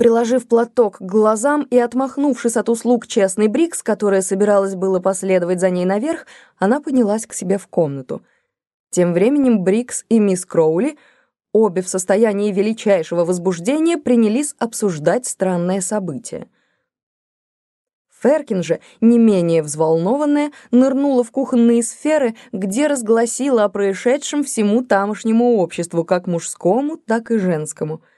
Приложив платок к глазам и отмахнувшись от услуг честной Брикс, которая собиралась было последовать за ней наверх, она поднялась к себе в комнату. Тем временем Брикс и мисс Кроули, обе в состоянии величайшего возбуждения, принялись обсуждать странное событие. Феркин же, не менее взволнованная, нырнула в кухонные сферы, где разгласила о происшедшем всему тамошнему обществу, как мужскому, так и женскому —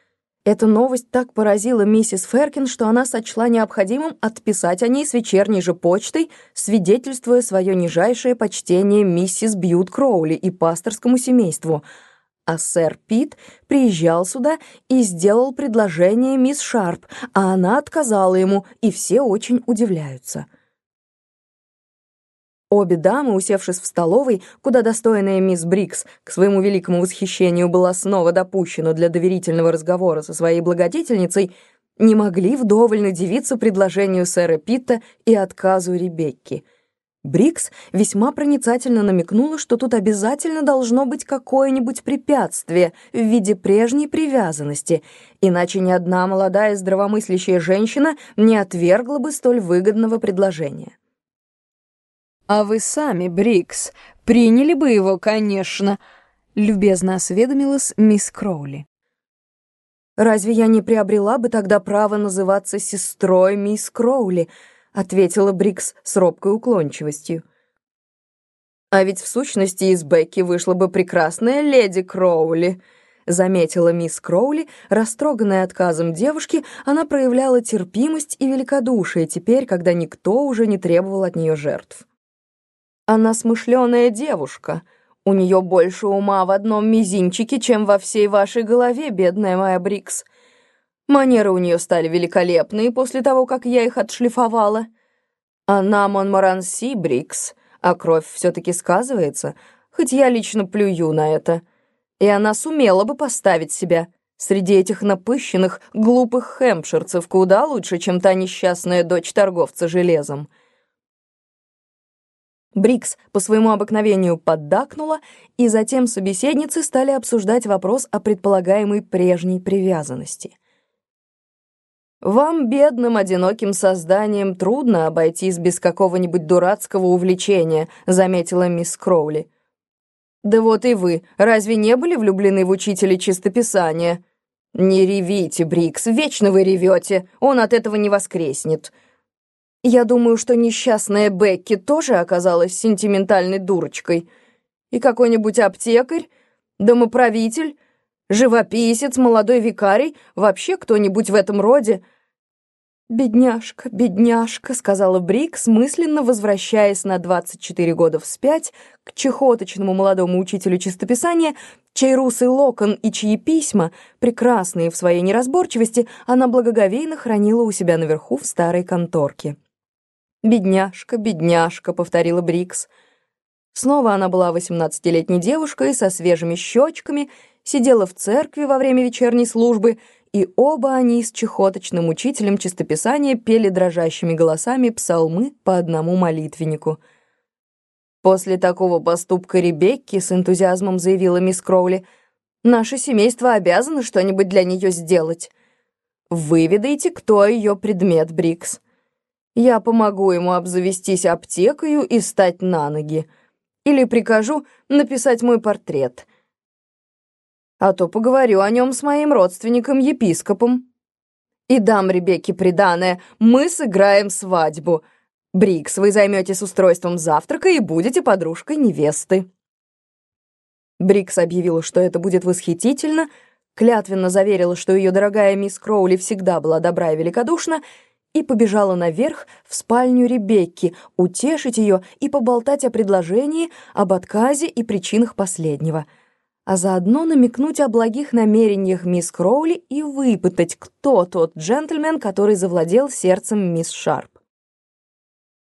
эта новость так поразила миссис Феркин, что она сочла необходимым отписать о ней с вечерней же почтой, свидетельствуя свое нижайшее почтение миссис Бьют Кроули и пасторскому семейству. А сэр Пит приезжал сюда и сделал предложение мисс Шарп, а она отказала ему, и все очень удивляются. Обе дамы, усевшись в столовой, куда достойная мисс Брикс к своему великому восхищению была снова допущена для доверительного разговора со своей благодетельницей, не могли вдоволь надевиться предложению сэра Питта и отказу Ребекки. Брикс весьма проницательно намекнула, что тут обязательно должно быть какое-нибудь препятствие в виде прежней привязанности, иначе ни одна молодая здравомыслящая женщина не отвергла бы столь выгодного предложения. «А вы сами, Брикс, приняли бы его, конечно», — любезно осведомилась мисс Кроули. «Разве я не приобрела бы тогда право называться сестрой мисс Кроули?» — ответила Брикс с робкой уклончивостью. «А ведь в сущности из Бекки вышла бы прекрасная леди Кроули», — заметила мисс Кроули, растроганная отказом девушки, она проявляла терпимость и великодушие теперь, когда никто уже не требовал от нее жертв. Она смышленая девушка. У нее больше ума в одном мизинчике, чем во всей вашей голове, бедная моя Брикс. Манеры у нее стали великолепные после того, как я их отшлифовала. Она Монморанси, Брикс, а кровь все-таки сказывается, хоть я лично плюю на это. И она сумела бы поставить себя среди этих напыщенных, глупых хэмпширцев куда лучше, чем та несчастная дочь торговца железом. Брикс по своему обыкновению поддакнула, и затем собеседницы стали обсуждать вопрос о предполагаемой прежней привязанности. «Вам, бедным, одиноким созданием, трудно обойтись без какого-нибудь дурацкого увлечения», — заметила мисс Кроули. «Да вот и вы, разве не были влюблены в учителя чистописания?» «Не ревите, Брикс, вечно вы ревете, он от этого не воскреснет», я думаю, что несчастная Бекки тоже оказалась сентиментальной дурочкой. И какой-нибудь аптекарь, домоправитель, живописец, молодой викарий, вообще кто-нибудь в этом роде. «Бедняжка, бедняжка», — сказала Брик, смысленно возвращаясь на 24 года вспять к чехоточному молодому учителю чистописания, чей русый локон и чьи письма, прекрасные в своей неразборчивости, она благоговейно хранила у себя наверху в старой конторке. «Бедняжка, бедняжка», — повторила Брикс. Снова она была восемнадцатилетней девушкой со свежими щечками, сидела в церкви во время вечерней службы, и оба они с чехоточным учителем чистописания пели дрожащими голосами псалмы по одному молитвеннику. После такого поступка Ребекки с энтузиазмом заявила мисс Кроули, «Наше семейство обязано что-нибудь для нее сделать. Выведайте, кто ее предмет, Брикс». Я помогу ему обзавестись аптекою и стать на ноги. Или прикажу написать мой портрет. А то поговорю о нем с моим родственником-епископом. И дам Ребекке приданое, мы сыграем свадьбу. Брикс, вы займетесь устройством завтрака и будете подружкой невесты. Брикс объявила, что это будет восхитительно, клятвенно заверила, что ее дорогая мисс Кроули всегда была добра и великодушна, и побежала наверх в спальню Ребекки, утешить ее и поболтать о предложении, об отказе и причинах последнего, а заодно намекнуть о благих намерениях мисс Кроули и выпытать, кто тот джентльмен, который завладел сердцем мисс Шарп.